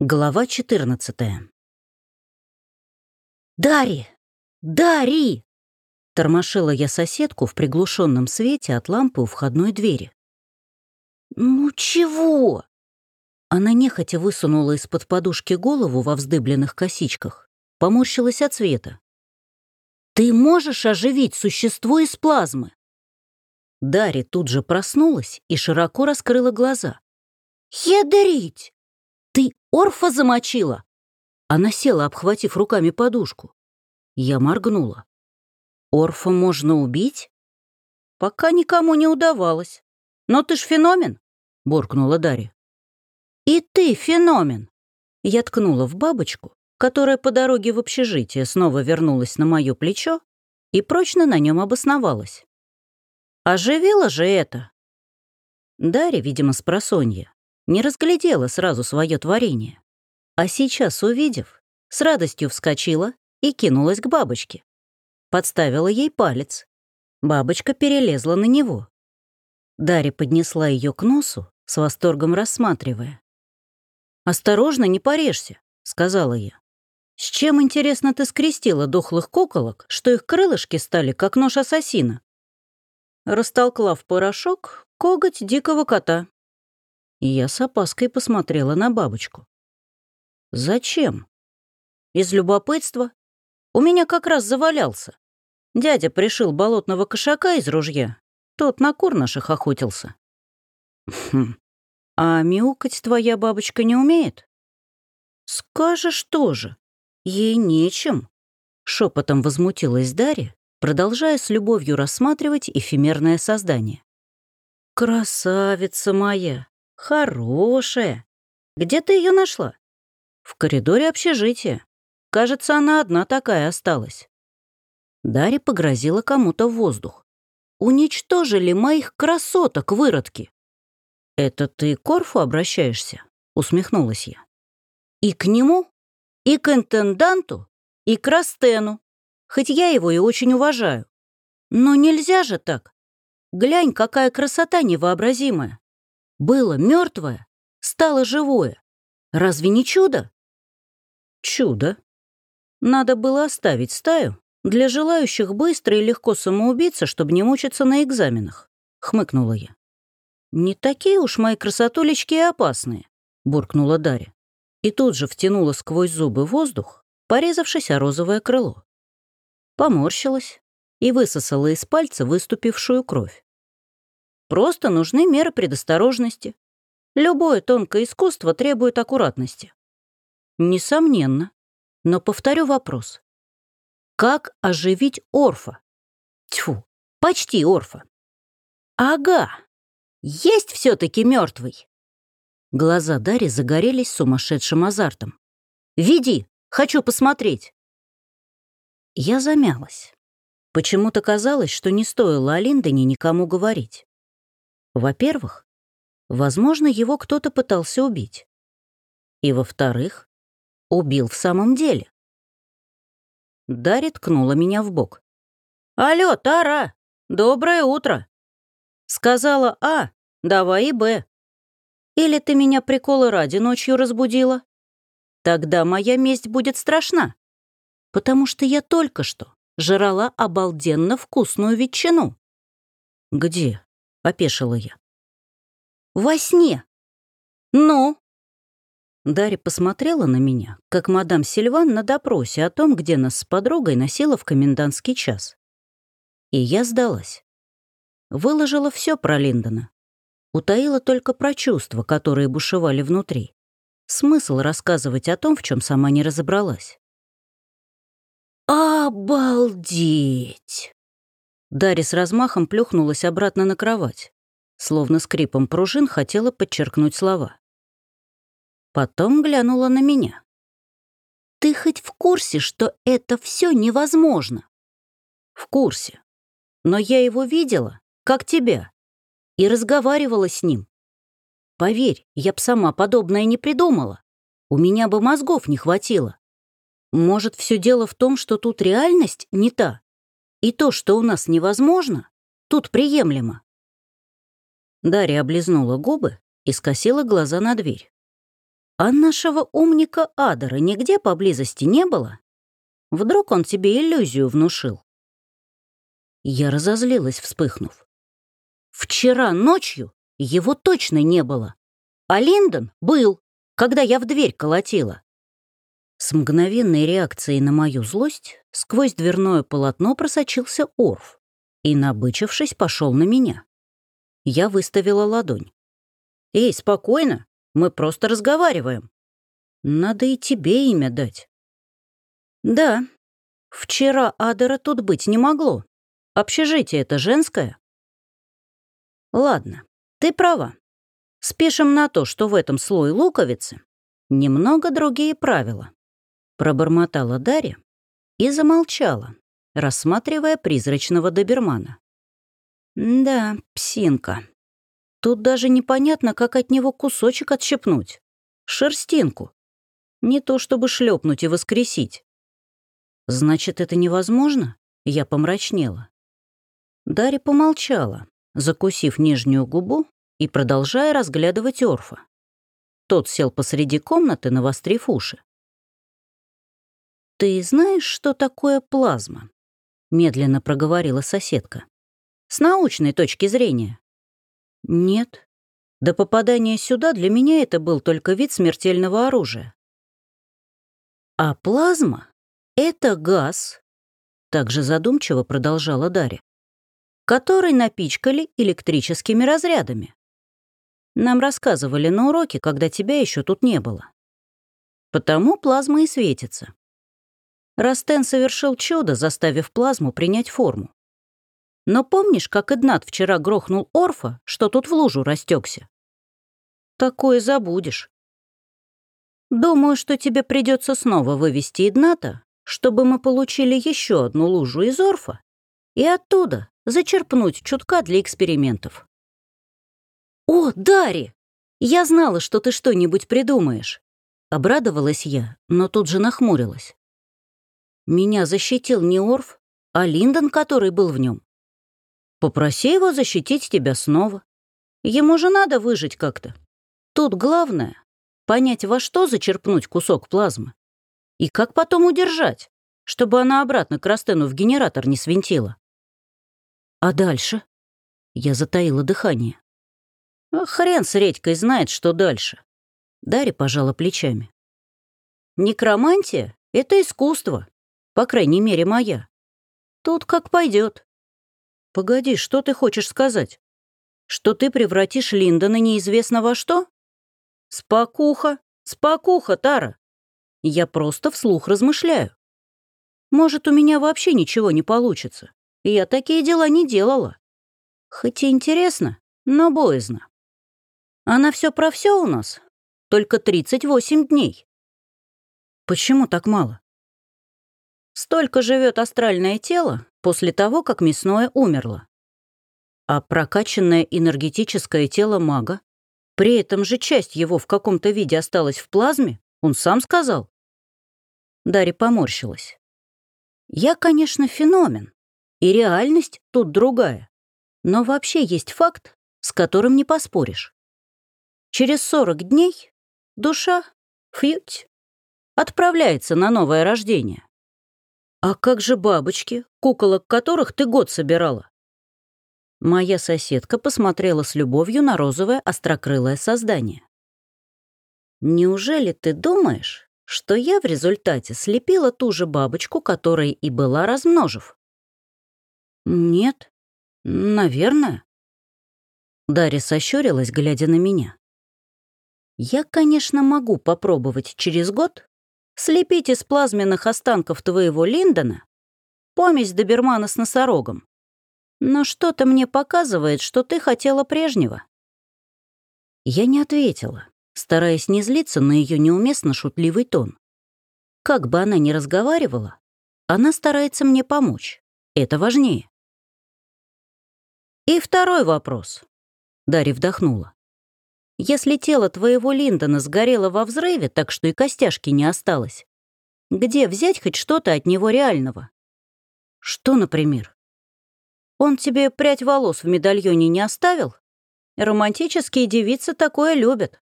Глава 14 «Дари! Дари!» Тормошила я соседку в приглушенном свете от лампы у входной двери. «Ну чего?» Она нехотя высунула из-под подушки голову во вздыбленных косичках, поморщилась от света. «Ты можешь оживить существо из плазмы?» Дарья тут же проснулась и широко раскрыла глаза. «Ядрить! Орфа замочила?» Она села, обхватив руками подушку. Я моргнула. «Орфа можно убить?» «Пока никому не удавалось. Но ты ж феномен», — буркнула Дарья. «И ты феномен!» Я ткнула в бабочку, которая по дороге в общежитие снова вернулась на мое плечо и прочно на нем обосновалась. «Оживила же это!» Дарья, видимо, с просонья, не разглядела сразу свое творение. А сейчас, увидев, с радостью вскочила и кинулась к бабочке. Подставила ей палец. Бабочка перелезла на него. Дарья поднесла ее к носу, с восторгом рассматривая. «Осторожно, не порежься», — сказала я. «С чем, интересно, ты скрестила дохлых куколок, что их крылышки стали как нож ассасина?» Растолкла в порошок коготь дикого кота. И я с опаской посмотрела на бабочку. «Зачем?» «Из любопытства. У меня как раз завалялся. Дядя пришил болотного кошака из ружья. Тот на кур наших охотился». «Хм. А мяукать твоя бабочка не умеет?» «Скажешь тоже. Ей нечем», — шепотом возмутилась Дарья, продолжая с любовью рассматривать эфемерное создание. «Красавица моя! Хорошая. Где ты ее нашла? В коридоре общежития. Кажется, она одна такая осталась. Дарья погрозила кому-то в воздух. «Уничтожили моих красоток, выродки!» «Это ты к Корфу обращаешься?» — усмехнулась я. «И к нему, и к интенданту, и к Растену, хоть я его и очень уважаю. Но нельзя же так. Глянь, какая красота невообразимая. Было мертвое, стало живое. Разве не чудо? Чудо. Надо было оставить стаю для желающих быстро и легко самоубиться, чтобы не мучиться на экзаменах, хмыкнула я. Не такие уж мои красотулечки и опасные, буркнула Дарья. И тут же втянула сквозь зубы воздух, порезавшись о розовое крыло. Поморщилась и высосала из пальца выступившую кровь. Просто нужны меры предосторожности. Любое тонкое искусство требует аккуратности. Несомненно. Но повторю вопрос. Как оживить Орфа? Тьфу, почти Орфа. Ага, есть все таки мертвый. Глаза Дарьи загорелись сумасшедшим азартом. «Веди, хочу посмотреть». Я замялась. Почему-то казалось, что не стоило о Линдоне никому говорить. Во-первых, возможно, его кто-то пытался убить. И во-вторых, убил в самом деле. Дарья ткнула меня в бок. «Алло, Тара! Доброе утро!» Сказала А, давай и Б. Или ты меня приколы ради ночью разбудила? Тогда моя месть будет страшна, потому что я только что жрала обалденно вкусную ветчину. Где? — опешила я. «Во сне!» «Ну?» Дарья посмотрела на меня, как мадам Сильван на допросе о том, где нас с подругой носила в комендантский час. И я сдалась. Выложила все про Линдона. Утаила только про чувства, которые бушевали внутри. Смысл рассказывать о том, в чем сама не разобралась. «Обалдеть!» Дарья с размахом плюхнулась обратно на кровать, словно скрипом пружин хотела подчеркнуть слова. Потом глянула на меня. «Ты хоть в курсе, что это все невозможно?» «В курсе. Но я его видела, как тебя, и разговаривала с ним. Поверь, я б сама подобное не придумала. У меня бы мозгов не хватило. Может, все дело в том, что тут реальность не та?» И то, что у нас невозможно, тут приемлемо. Дарья облизнула губы и скосила глаза на дверь. А нашего умника Адера нигде поблизости не было? Вдруг он тебе иллюзию внушил? Я разозлилась, вспыхнув. Вчера ночью его точно не было. А Линдон был, когда я в дверь колотила. С мгновенной реакцией на мою злость сквозь дверное полотно просочился Орф и, набычившись, пошел на меня. Я выставила ладонь. «Эй, спокойно, мы просто разговариваем. Надо и тебе имя дать». «Да, вчера Адера тут быть не могло. Общежитие это женское?» «Ладно, ты права. Спишем на то, что в этом слое луковицы немного другие правила. Пробормотала Дарья и замолчала, рассматривая призрачного добермана. Да, псинка. Тут даже непонятно, как от него кусочек отщепнуть. Шерстинку. Не то чтобы шлепнуть и воскресить. Значит, это невозможно? Я помрачнела. Дарья помолчала, закусив нижнюю губу и продолжая разглядывать Орфа. Тот сел посреди комнаты, навострив уши. «Ты знаешь, что такое плазма?» — медленно проговорила соседка. «С научной точки зрения». «Нет. До попадания сюда для меня это был только вид смертельного оружия». «А плазма — это газ», — также задумчиво продолжала Дарья, «который напичкали электрическими разрядами. Нам рассказывали на уроке, когда тебя еще тут не было. Потому плазма и светится. Растен совершил чудо, заставив плазму принять форму. Но помнишь, как Игнат вчера грохнул Орфа, что тут в лужу растекся? Такое забудешь. Думаю, что тебе придется снова вывести Игната, чтобы мы получили еще одну лужу из Орфа и оттуда зачерпнуть чутка для экспериментов. «О, Дари! Я знала, что ты что-нибудь придумаешь!» Обрадовалась я, но тут же нахмурилась. Меня защитил не Орф, а Линдон, который был в нем. Попроси его защитить тебя снова. Ему же надо выжить как-то. Тут главное — понять, во что зачерпнуть кусок плазмы. И как потом удержать, чтобы она обратно к Растену в генератор не свинтила. А дальше? Я затаила дыхание. А хрен с редькой знает, что дальше. Дарья пожала плечами. Некромантия — это искусство. По крайней мере, моя. Тут как пойдет. Погоди, что ты хочешь сказать? Что ты превратишь Линдона неизвестно во что? Спокуха, спокуха, Тара. Я просто вслух размышляю. Может, у меня вообще ничего не получится. Я такие дела не делала. Хоть и интересно, но боязно. А на все про все у нас только 38 дней. Почему так мало? Столько живет астральное тело после того, как мясное умерло. А прокачанное энергетическое тело мага, при этом же часть его в каком-то виде осталась в плазме, он сам сказал. Дарья поморщилась. Я, конечно, феномен, и реальность тут другая. Но вообще есть факт, с которым не поспоришь. Через 40 дней душа, фьють, отправляется на новое рождение. «А как же бабочки, куколок которых ты год собирала?» Моя соседка посмотрела с любовью на розовое острокрылое создание. «Неужели ты думаешь, что я в результате слепила ту же бабочку, которой и была размножив?» «Нет, наверное». Дарья сощурилась, глядя на меня. «Я, конечно, могу попробовать через год слепить из плазменных останков твоего Линдона помесь добермана с носорогом. Но что-то мне показывает, что ты хотела прежнего». Я не ответила, стараясь не злиться на ее неуместно шутливый тон. Как бы она ни разговаривала, она старается мне помочь. Это важнее. И второй вопрос. Дарья вдохнула. Если тело твоего Линдона сгорело во взрыве, так что и костяшки не осталось, где взять хоть что-то от него реального? Что, например? Он тебе прядь волос в медальоне не оставил? Романтические девицы такое любят.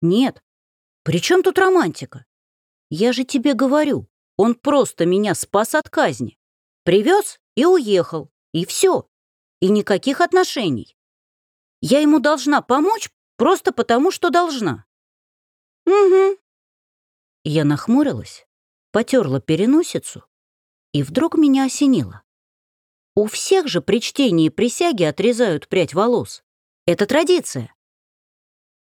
Нет. «При чем тут романтика? Я же тебе говорю, он просто меня спас от казни. Привез и уехал, и все. И никаких отношений. Я ему должна помочь просто потому, что должна». «Угу». Я нахмурилась, потерла переносицу, и вдруг меня осенило. У всех же при чтении присяги отрезают прядь волос. Это традиция.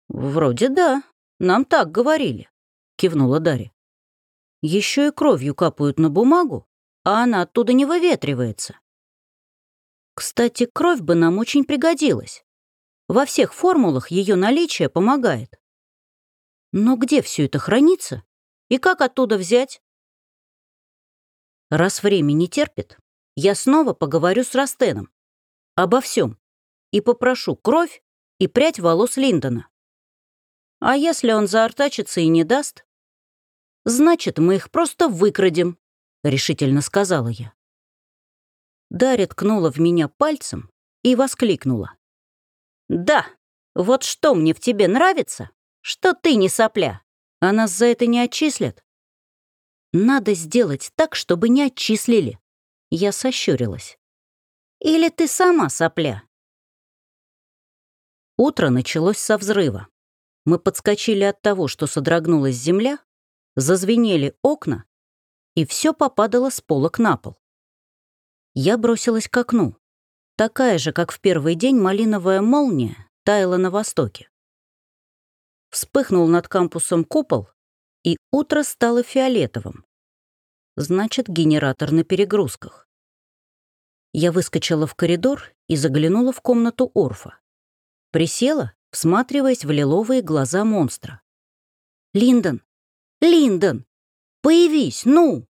«Вроде да, нам так говорили», — кивнула Дарья. Еще и кровью капают на бумагу, а она оттуда не выветривается. Кстати, кровь бы нам очень пригодилась. Во всех формулах ее наличие помогает. Но где все это хранится? И как оттуда взять? Раз время не терпит, я снова поговорю с Растеном. Обо всем. И попрошу кровь и прядь волос Линдона. А если он заортачится и не даст? Значит, мы их просто выкрадем, решительно сказала я. Дарья ткнула в меня пальцем и воскликнула. «Да, вот что мне в тебе нравится, что ты не сопля, а нас за это не отчислят». «Надо сделать так, чтобы не отчислили», — я сощурилась. «Или ты сама сопля?» Утро началось со взрыва. Мы подскочили от того, что содрогнулась земля, зазвенели окна, и все попадало с полок на пол. Я бросилась к окну. Такая же, как в первый день, малиновая молния таяла на востоке. Вспыхнул над кампусом купол, и утро стало фиолетовым. Значит, генератор на перегрузках. Я выскочила в коридор и заглянула в комнату Орфа. Присела всматриваясь в лиловые глаза монстра. «Линдон! Линдон! Появись, ну!»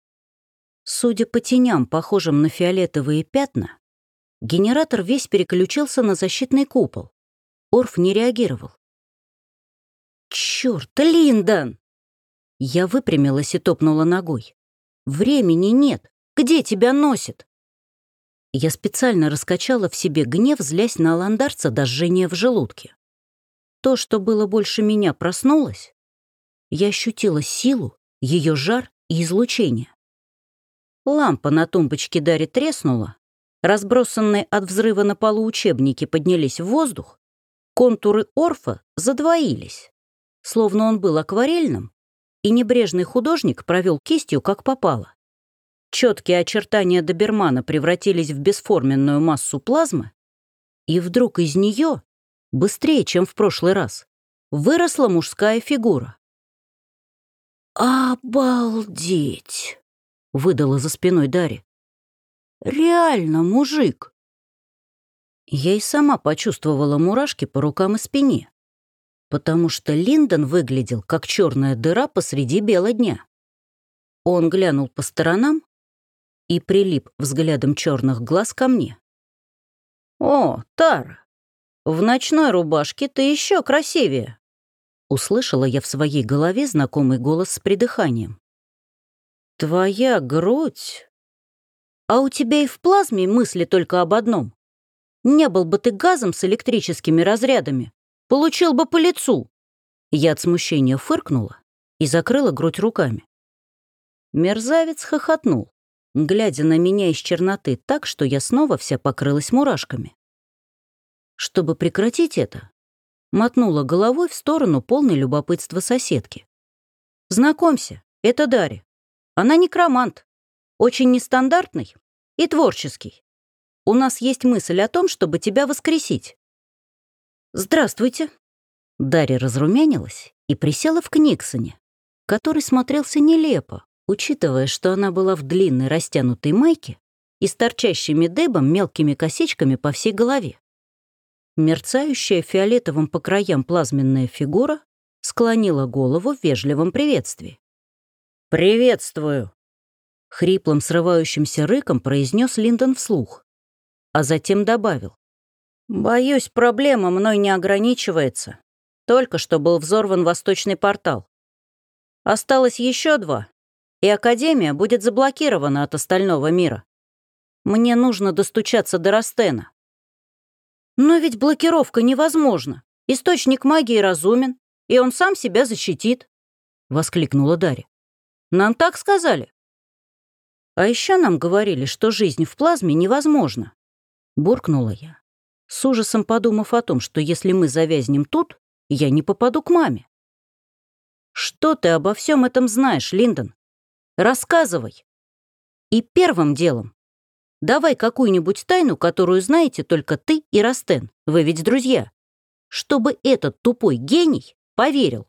Судя по теням, похожим на фиолетовые пятна, генератор весь переключился на защитный купол. Орф не реагировал. «Чёрт, Линдон!» Я выпрямилась и топнула ногой. «Времени нет! Где тебя носит?» Я специально раскачала в себе гнев, злясь на аландарца до жжения в желудке. То, что было больше меня, проснулось. Я ощутила силу, ее жар и излучение. Лампа на тумбочке Дари треснула, разбросанные от взрыва на полу учебники поднялись в воздух, контуры орфа задвоились, словно он был акварельным, и небрежный художник провел кистью как попало. Четкие очертания добермана превратились в бесформенную массу плазмы, и вдруг из нее быстрее, чем в прошлый раз, выросла мужская фигура. «Обалдеть!» — выдала за спиной Дарья. «Реально мужик!» Я и сама почувствовала мурашки по рукам и спине, потому что Линдон выглядел как черная дыра посреди бела дня. Он глянул по сторонам и прилип взглядом черных глаз ко мне. «О, Тара, в ночной рубашке ты еще красивее!» Услышала я в своей голове знакомый голос с придыханием. «Твоя грудь...» «А у тебя и в плазме мысли только об одном. Не был бы ты газом с электрическими разрядами, получил бы по лицу!» Я от смущения фыркнула и закрыла грудь руками. Мерзавец хохотнул, глядя на меня из черноты так, что я снова вся покрылась мурашками. Чтобы прекратить это, мотнула головой в сторону полной любопытства соседки. «Знакомься, это Дарья. Она некромант, очень нестандартный и творческий. У нас есть мысль о том, чтобы тебя воскресить». «Здравствуйте». Дарья разрумянилась и присела в Книксоне, который смотрелся нелепо, учитывая, что она была в длинной растянутой майке и с торчащими дебом мелкими косичками по всей голове. Мерцающая фиолетовым по краям плазменная фигура склонила голову в вежливом приветствии. «Приветствую!» Хриплым срывающимся рыком произнес Линдон вслух, а затем добавил. «Боюсь, проблема мной не ограничивается. Только что был взорван восточный портал. Осталось еще два, и Академия будет заблокирована от остального мира. Мне нужно достучаться до Растена. Но ведь блокировка невозможна. Источник магии разумен, и он сам себя защитит. воскликнула Дарья. «Нам так сказали?» «А еще нам говорили, что жизнь в плазме невозможна», — буркнула я, с ужасом подумав о том, что если мы завязнем тут, я не попаду к маме. «Что ты обо всем этом знаешь, Линдон? Рассказывай!» «И первым делом давай какую-нибудь тайну, которую знаете только ты и Растен, вы ведь друзья, чтобы этот тупой гений поверил,